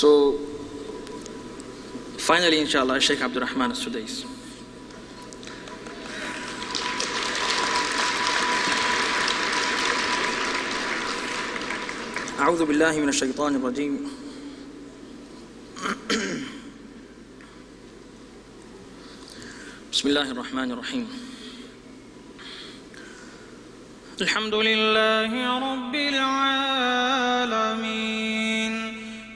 So, finally, inshallah, Sheikh Abdul Rahman Sudais. أعوذ بالله من الشيطان الرجيم بسم الله الرحمن الرحيم الحمد لله رب العالمين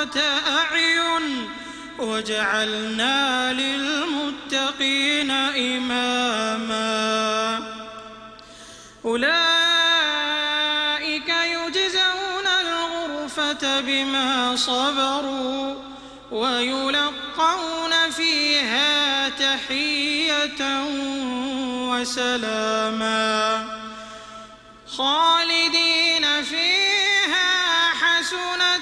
قرة أعين واجعلنا للمتقين إماما. أولئك يجزون الغرفة بما صبروا ويلقون فيها تحية وسلاما. خالدين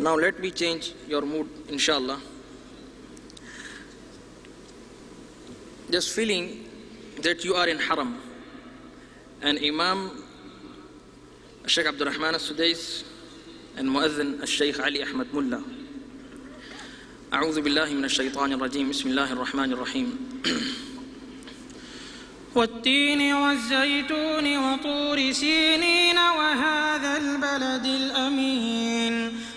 Now let me change your mood, inshallah. Just feeling that you are in haram. And Imam Sheikh Abdul Rahman al-Sudais and Muazzin al-Sheikh Ali Ahmad Mullah. أعوذ بالله من الشيطان الرجيم بسم الله الرحمن الرحيم والتين والزيتون وطور سينين وهذا البلد الأمين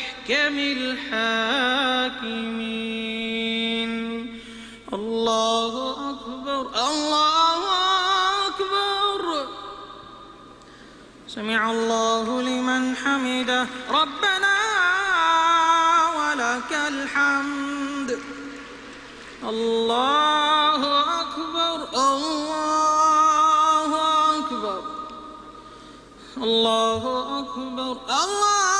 بأحكم الحاكمين. الله أكبر الله أكبر. سمع الله لمن حمده. ربنا ولك الحمد. الله أكبر الله أكبر. الله أكبر الله